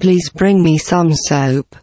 Please bring me some soap.